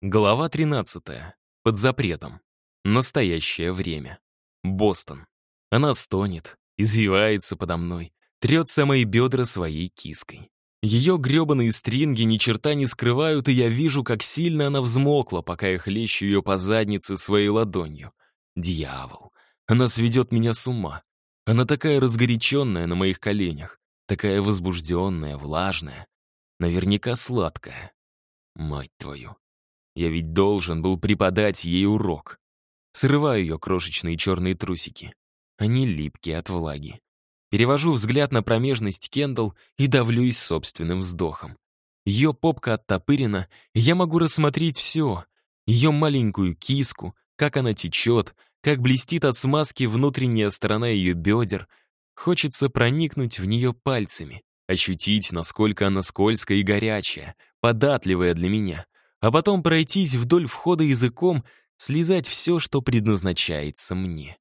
Глава 13. Под запретом. Настоящее время. Бостон. Она стонет, извивается подо мной, трется мои бедра своей киской. Ее гребаные стринги ни черта не скрывают, и я вижу, как сильно она взмокла, пока я хлещу ее по заднице своей ладонью. Дьявол. Она сведет меня с ума. Она такая разгоряченная на моих коленях, такая возбужденная, влажная, наверняка сладкая. Мать твою. Я ведь должен был преподать ей урок. Срываю ее крошечные черные трусики. Они липкие от влаги. Перевожу взгляд на промежность Кендалл и давлюсь собственным вздохом. Ее попка оттопырена, и я могу рассмотреть все. Ее маленькую киску, как она течет, как блестит от смазки внутренняя сторона ее бедер. Хочется проникнуть в нее пальцами, ощутить, насколько она скользкая и горячая, податливая для меня — а потом пройтись вдоль входа языком, слезать все, что предназначается мне.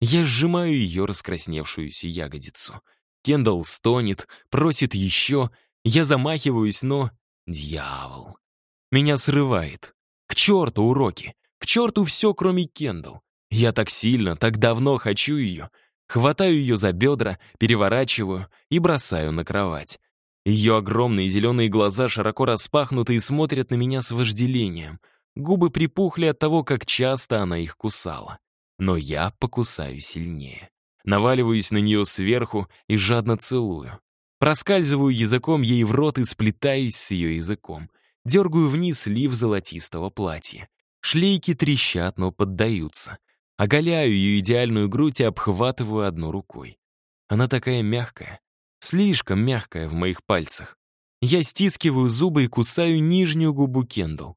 Я сжимаю ее раскрасневшуюся ягодицу. Кендалл стонет, просит еще. Я замахиваюсь, но... Дьявол. Меня срывает. К черту уроки. К черту все, кроме Кендалл. Я так сильно, так давно хочу ее. Хватаю ее за бедра, переворачиваю и бросаю на кровать. Ее огромные зеленые глаза широко распахнуты и смотрят на меня с вожделением. Губы припухли от того, как часто она их кусала. Но я покусаю сильнее. Наваливаюсь на нее сверху и жадно целую. Проскальзываю языком ей в рот и сплетаюсь с ее языком. Дергаю вниз лив золотистого платья. Шлейки трещат, но поддаются. Оголяю ее идеальную грудь и обхватываю одной рукой. Она такая мягкая, слишком мягкая в моих пальцах. Я стискиваю зубы и кусаю нижнюю губу Кендалл.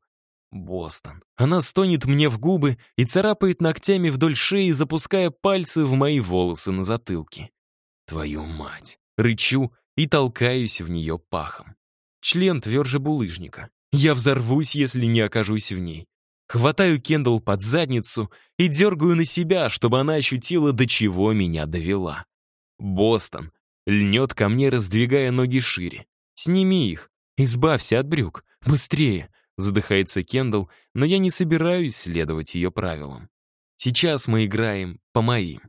Бостон. Она стонет мне в губы и царапает ногтями вдоль шеи, запуская пальцы в мои волосы на затылке. Твою мать. Рычу и толкаюсь в нее пахом. Член тверже булыжника. Я взорвусь, если не окажусь в ней. Хватаю Кендалл под задницу и дергаю на себя, чтобы она ощутила, до чего меня довела. Бостон льнет ко мне, раздвигая ноги шире. «Сними их! Избавься от брюк! Быстрее!» Задыхается Кендалл, но я не собираюсь следовать ее правилам. Сейчас мы играем по моим.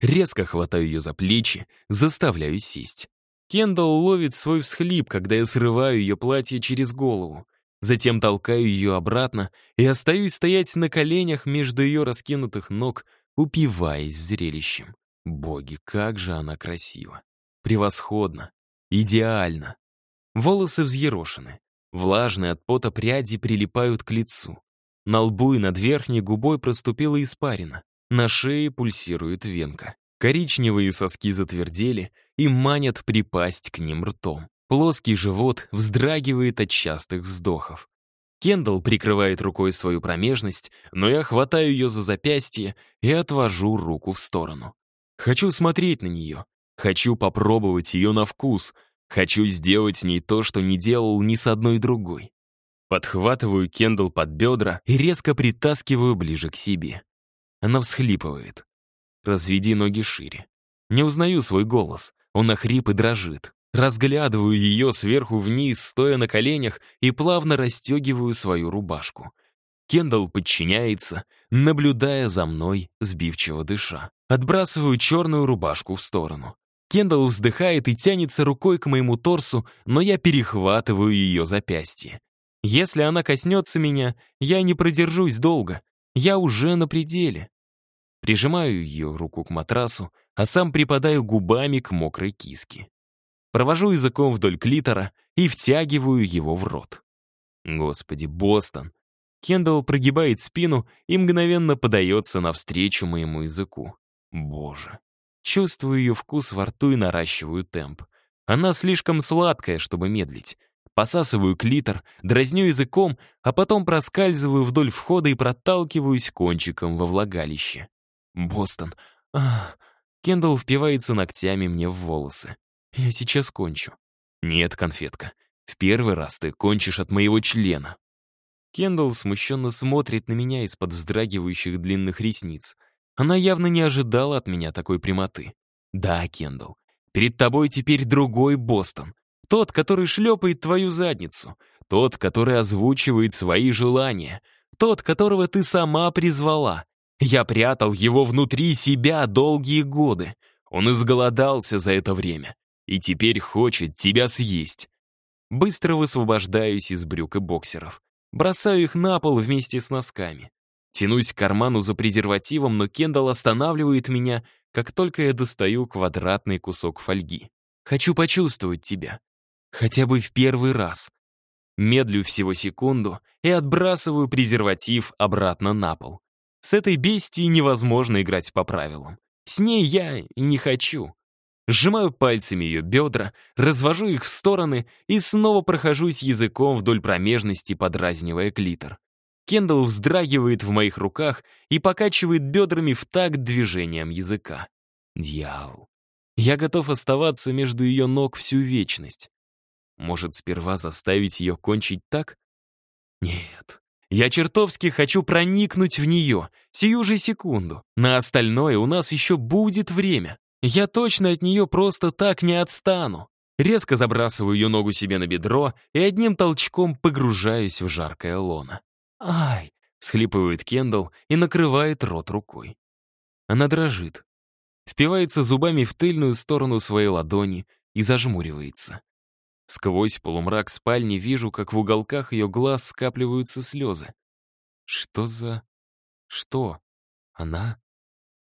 Резко хватаю ее за плечи, заставляю сесть. Кендалл ловит свой всхлип, когда я срываю ее платье через голову. Затем толкаю ее обратно и остаюсь стоять на коленях между ее раскинутых ног, упиваясь зрелищем. Боги, как же она красива. Превосходно. Идеально. Волосы взъерошены. Влажные от пота пряди прилипают к лицу. На лбу и над верхней губой проступила испарина. На шее пульсирует венка. Коричневые соски затвердели и манят припасть к ним ртом. Плоский живот вздрагивает от частых вздохов. Кендалл прикрывает рукой свою промежность, но я хватаю ее за запястье и отвожу руку в сторону. Хочу смотреть на нее, Хочу попробовать ее на вкус. Хочу сделать с ней то, что не делал ни с одной другой. Подхватываю Кендалл под бедра и резко притаскиваю ближе к себе. Она всхлипывает. Разведи ноги шире. Не узнаю свой голос. Он охрип и дрожит. Разглядываю ее сверху вниз, стоя на коленях, и плавно расстегиваю свою рубашку. Кендалл подчиняется, наблюдая за мной, сбивчиво дыша. Отбрасываю черную рубашку в сторону. Кендалл вздыхает и тянется рукой к моему торсу, но я перехватываю ее запястье. Если она коснется меня, я не продержусь долго. Я уже на пределе. Прижимаю ее руку к матрасу, а сам припадаю губами к мокрой киске. Провожу языком вдоль клитора и втягиваю его в рот. Господи, Бостон. Кендалл прогибает спину и мгновенно подается навстречу моему языку. Боже. Чувствую ее вкус во рту и наращиваю темп. Она слишком сладкая, чтобы медлить. Посасываю клитор, дразню языком, а потом проскальзываю вдоль входа и проталкиваюсь кончиком во влагалище. Бостон. Кендалл впивается ногтями мне в волосы. Я сейчас кончу. Нет, конфетка. В первый раз ты кончишь от моего члена. Кендалл смущенно смотрит на меня из-под вздрагивающих длинных ресниц — она явно не ожидала от меня такой прямоты. Да, Кендалл, перед тобой теперь другой Бостон. Тот, который шлепает твою задницу. Тот, который озвучивает свои желания. Тот, которого ты сама призвала. Я прятал его внутри себя долгие годы. Он изголодался за это время. И теперь хочет тебя съесть. Быстро высвобождаюсь из брюк и боксеров. Бросаю их на пол вместе с носками. Тянусь к карману за презервативом, но Кендалл останавливает меня, как только я достаю квадратный кусок фольги. «Хочу почувствовать тебя. Хотя бы в первый раз». Медлю всего секунду и отбрасываю презерватив обратно на пол. С этой бестией невозможно играть по правилам. С ней я не хочу. Сжимаю пальцами ее бедра, развожу их в стороны и снова прохожусь языком вдоль промежности, подразнивая клитор. Кендалл вздрагивает в моих руках и покачивает бедрами в такт движением языка. Дьявол. Я готов оставаться между ее ног всю вечность. Может, сперва заставить ее кончить так? Нет. Я чертовски хочу проникнуть в нее, сию же секунду. На остальное у нас еще будет время. Я точно от нее просто так не отстану. Резко забрасываю ее ногу себе на бедро и одним толчком погружаюсь в жаркое лоно. «Ай!» — схлипывает Кендалл и накрывает рот рукой. Она дрожит, впивается зубами в тыльную сторону своей ладони и зажмуривается. Сквозь полумрак спальни вижу, как в уголках ее глаз скапливаются слезы. Что за... Что? Она?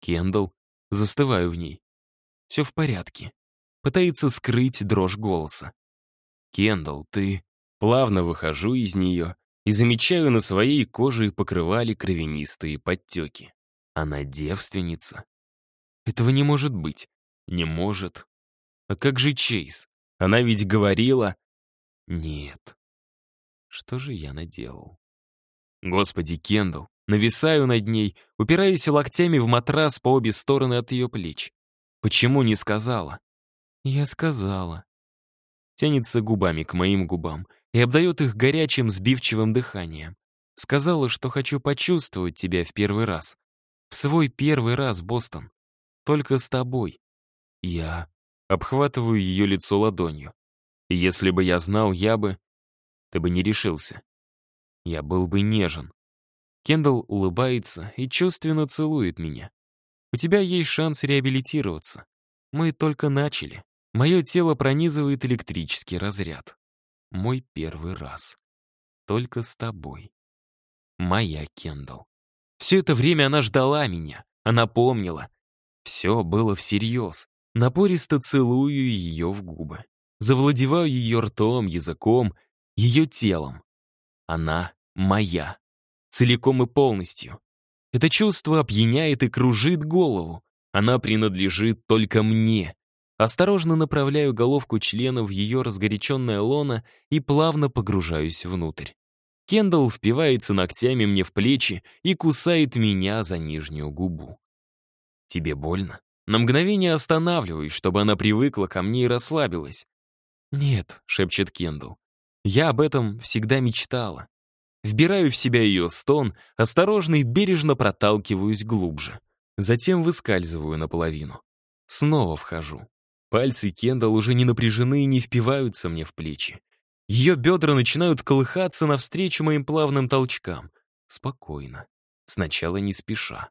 Кендалл. Застываю в ней. Все в порядке. Пытается скрыть дрожь голоса. Кендалл, ты... Плавно выхожу из нее и замечаю на своей коже покрывали кровянистые подтеки. Она девственница. Этого не может быть. Не может. А как же Чейз? Она ведь говорила... Нет. Что же я наделал? Господи, Кендалл, нависаю над ней, упираясь локтями в матрас по обе стороны от ее плеч. Почему не сказала? Я сказала. Тянется губами к моим губам — и обдает их горячим, сбивчивым дыханием. Сказала, что хочу почувствовать тебя в первый раз. В свой первый раз, Бостон. Только с тобой. Я обхватываю ее лицо ладонью. Если бы я знал, я бы... Ты бы не решился. Я был бы нежен. Кендалл улыбается и чувственно целует меня. У тебя есть шанс реабилитироваться. Мы только начали. Мое тело пронизывает электрический разряд мой первый раз. Только с тобой. Моя Кендалл. Все это время она ждала меня, она помнила. Все было всерьез. Напористо целую ее в губы. Завладеваю ее ртом, языком, ее телом. Она моя. Целиком и полностью. Это чувство опьяняет и кружит голову. Она принадлежит только мне. Осторожно направляю головку члена в ее разгоряченное лоно и плавно погружаюсь внутрь. Кендалл впивается ногтями мне в плечи и кусает меня за нижнюю губу. «Тебе больно?» На мгновение останавливаюсь, чтобы она привыкла ко мне и расслабилась. «Нет», — шепчет Кендалл, — «я об этом всегда мечтала». Вбираю в себя ее стон, осторожно и бережно проталкиваюсь глубже. Затем выскальзываю наполовину. Снова вхожу. Пальцы Кендалл уже не напряжены и не впиваются мне в плечи. Ее бедра начинают колыхаться навстречу моим плавным толчкам. Спокойно. Сначала не спеша.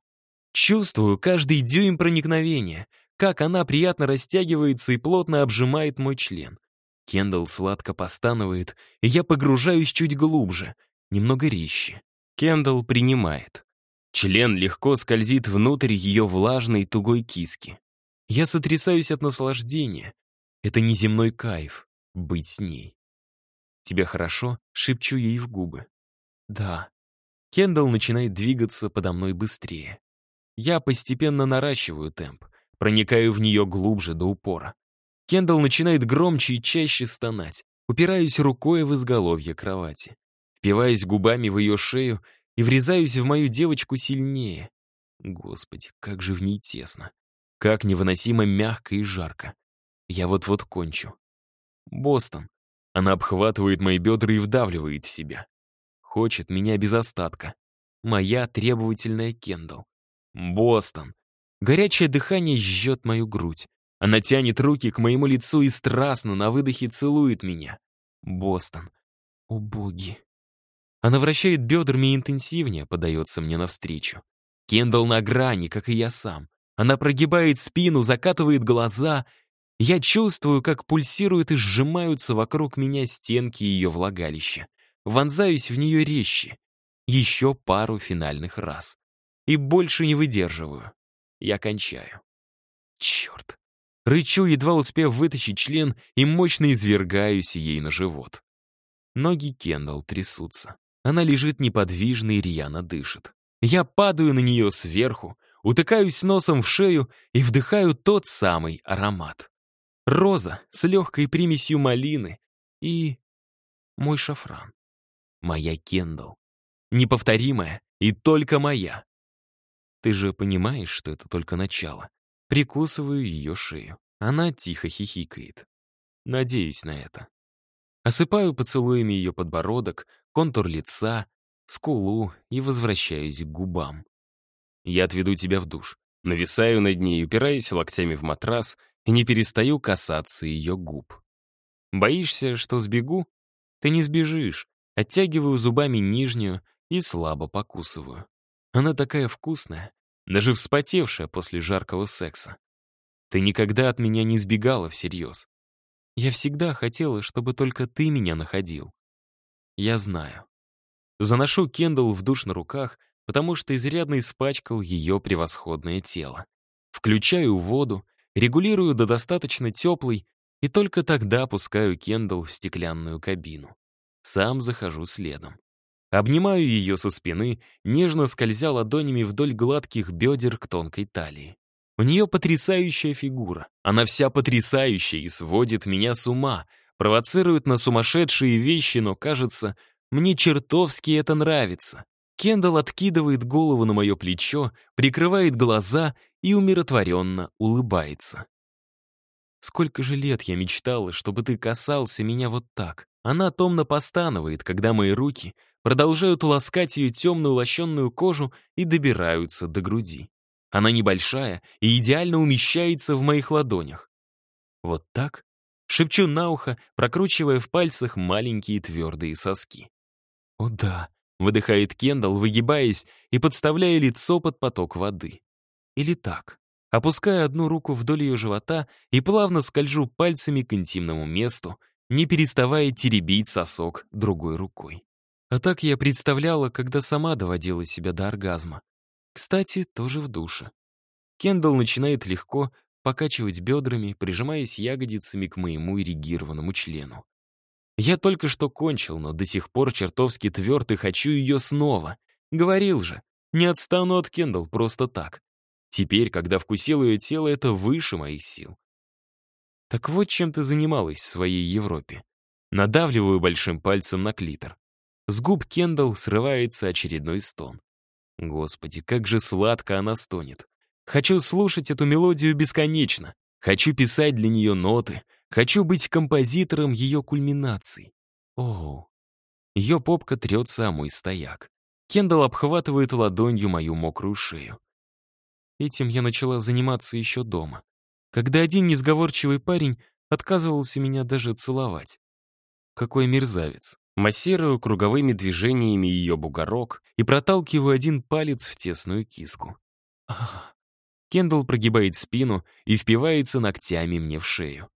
Чувствую каждый дюйм проникновения, как она приятно растягивается и плотно обжимает мой член. Кендалл сладко постанывает, и я погружаюсь чуть глубже, немного рище. Кендалл принимает. Член легко скользит внутрь ее влажной тугой киски. Я сотрясаюсь от наслаждения. Это неземной кайф — быть с ней. «Тебе хорошо?» — шепчу ей в губы. «Да». Кендалл начинает двигаться подо мной быстрее. Я постепенно наращиваю темп, проникаю в нее глубже до упора. Кендалл начинает громче и чаще стонать, упираюсь рукой в изголовье кровати, впиваясь губами в ее шею и врезаюсь в мою девочку сильнее. Господи, как же в ней тесно. Как невыносимо мягко и жарко. Я вот-вот кончу. Бостон. Она обхватывает мои бедра и вдавливает в себя. Хочет меня без остатка. Моя требовательная Кендалл. Бостон. Горячее дыхание жжет мою грудь. Она тянет руки к моему лицу и страстно на выдохе целует меня. Бостон. О, боги. Она вращает бедрами и интенсивнее подается мне навстречу. Кендалл на грани, как и я сам. Она прогибает спину, закатывает глаза. Я чувствую, как пульсируют и сжимаются вокруг меня стенки ее влагалища. Вонзаюсь в нее резче. Еще пару финальных раз. И больше не выдерживаю. Я кончаю. Черт. Рычу, едва успев вытащить член, и мощно извергаюсь ей на живот. Ноги Кендалл трясутся. Она лежит неподвижно и рьяно дышит. Я падаю на нее сверху, утыкаюсь носом в шею и вдыхаю тот самый аромат. Роза с легкой примесью малины и... мой шафран. Моя Кендалл. Неповторимая и только моя. Ты же понимаешь, что это только начало. Прикусываю ее шею. Она тихо хихикает. Надеюсь на это. Осыпаю поцелуями ее подбородок, контур лица, скулу и возвращаюсь к губам. Я отведу тебя в душ. Нависаю над ней, упираясь локтями в матрас и не перестаю касаться ее губ. Боишься, что сбегу? Ты не сбежишь. Оттягиваю зубами нижнюю и слабо покусываю. Она такая вкусная, даже вспотевшая после жаркого секса. Ты никогда от меня не сбегала всерьез. Я всегда хотела, чтобы только ты меня находил. Я знаю. Заношу Кендалл в душ на руках — потому что изрядно испачкал ее превосходное тело. Включаю воду, регулирую до достаточно теплой и только тогда пускаю Кендалл в стеклянную кабину. Сам захожу следом. Обнимаю ее со спины, нежно скользя ладонями вдоль гладких бедер к тонкой талии. У нее потрясающая фигура. Она вся потрясающая и сводит меня с ума, провоцирует на сумасшедшие вещи, но, кажется, мне чертовски это нравится. Кендалл откидывает голову на мое плечо, прикрывает глаза и умиротворенно улыбается. Сколько же лет я мечтала, чтобы ты касался меня вот так. Она томно постанывает, когда мои руки продолжают ласкать ее темную лощенную кожу и добираются до груди. Она небольшая и идеально умещается в моих ладонях. Вот так? Шепчу на ухо, прокручивая в пальцах маленькие твердые соски. О да, выдыхает Кендалл, выгибаясь и подставляя лицо под поток воды. Или так. Опускаю одну руку вдоль ее живота и плавно скольжу пальцами к интимному месту, не переставая теребить сосок другой рукой. А так я представляла, когда сама доводила себя до оргазма. Кстати, тоже в душе. Кендалл начинает легко покачивать бедрами, прижимаясь ягодицами к моему эрегированному члену. Я только что кончил, но до сих пор чертовски тверд и хочу ее снова. Говорил же, не отстану от Кендалл просто так. Теперь, когда вкусил ее тело, это выше моих сил. Так вот, чем ты занималась в своей Европе. Надавливаю большим пальцем на клитор. С губ Кендалл срывается очередной стон. Господи, как же сладко она стонет. Хочу слушать эту мелодию бесконечно. Хочу писать для нее ноты, Хочу быть композитором ее кульминаций. О, ее попка трется о мой стояк. Кендалл обхватывает ладонью мою мокрую шею. Этим я начала заниматься еще дома, когда один несговорчивый парень отказывался меня даже целовать. Какой мерзавец. Массирую круговыми движениями ее бугорок и проталкиваю один палец в тесную киску. Ах. Кендалл прогибает спину и впивается ногтями мне в шею.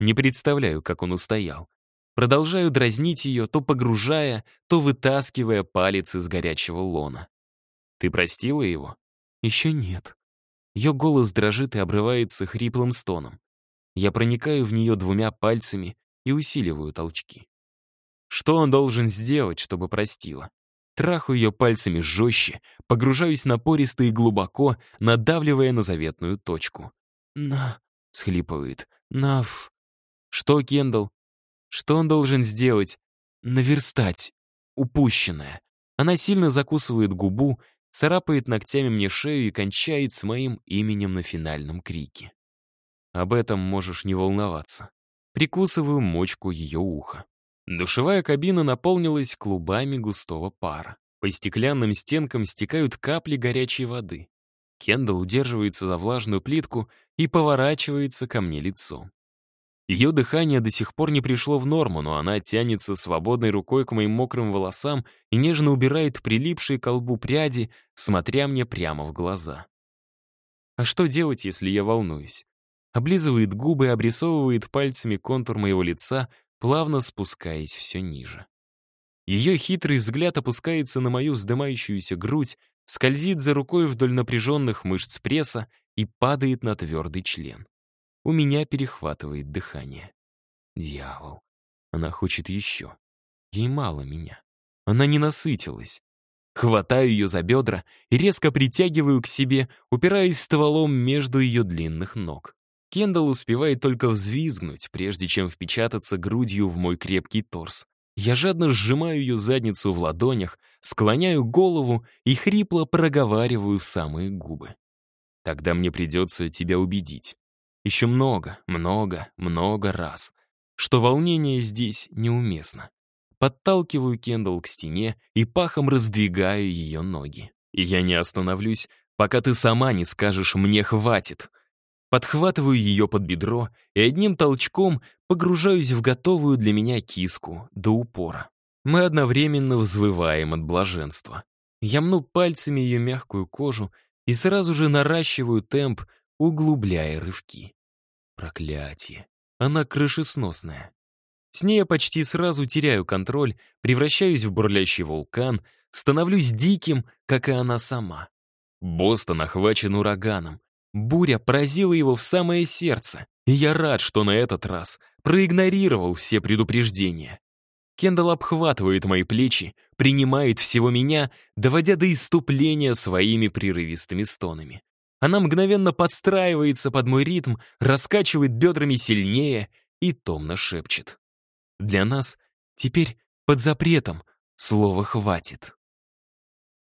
Не представляю, как он устоял. Продолжаю дразнить ее, то погружая, то вытаскивая палец из горячего лона. «Ты простила его?» «Еще нет». Ее голос дрожит и обрывается хриплым стоном. Я проникаю в нее двумя пальцами и усиливаю толчки. Что он должен сделать, чтобы простила? Траху ее пальцами жестче, погружаюсь напористо и глубоко, надавливая на заветную точку. «На...» — схлипывает. «Нав...» Что Кендалл? Что он должен сделать? Наверстать. Упущенное. Она сильно закусывает губу, царапает ногтями мне шею и кончает с моим именем на финальном крике. Об этом можешь не волноваться. Прикусываю мочку ее уха. Душевая кабина наполнилась клубами густого пара. По стеклянным стенкам стекают капли горячей воды. Кендалл удерживается за влажную плитку и поворачивается ко мне лицом. Ее дыхание до сих пор не пришло в норму, но она тянется свободной рукой к моим мокрым волосам и нежно убирает прилипшие к лбу пряди, смотря мне прямо в глаза. А что делать, если я волнуюсь? Облизывает губы и обрисовывает пальцами контур моего лица, плавно спускаясь все ниже. Ее хитрый взгляд опускается на мою вздымающуюся грудь, скользит за рукой вдоль напряженных мышц пресса и падает на твердый член. У меня перехватывает дыхание. Дьявол. Она хочет еще. Ей мало меня. Она не насытилась. Хватаю ее за бедра и резко притягиваю к себе, упираясь стволом между ее длинных ног. Кендалл успевает только взвизгнуть, прежде чем впечататься грудью в мой крепкий торс. Я жадно сжимаю ее задницу в ладонях, склоняю голову и хрипло проговариваю в самые губы. Тогда мне придется тебя убедить. Еще много, много, много раз. Что волнение здесь неуместно. Подталкиваю Кендалл к стене и пахом раздвигаю ее ноги. И я не остановлюсь, пока ты сама не скажешь «мне хватит». Подхватываю ее под бедро и одним толчком погружаюсь в готовую для меня киску до упора. Мы одновременно взвываем от блаженства. Я мну пальцами ее мягкую кожу и сразу же наращиваю темп, углубляя рывки. Проклятие. Она крышесносная. С ней я почти сразу теряю контроль, превращаюсь в бурлящий вулкан, становлюсь диким, как и она сама. Бостон охвачен ураганом. Буря поразила его в самое сердце, и я рад, что на этот раз проигнорировал все предупреждения. Кендалл обхватывает мои плечи, принимает всего меня, доводя до иступления своими прерывистыми стонами. Она мгновенно подстраивается под мой ритм, раскачивает бедрами сильнее и томно шепчет. Для нас теперь под запретом слова «хватит».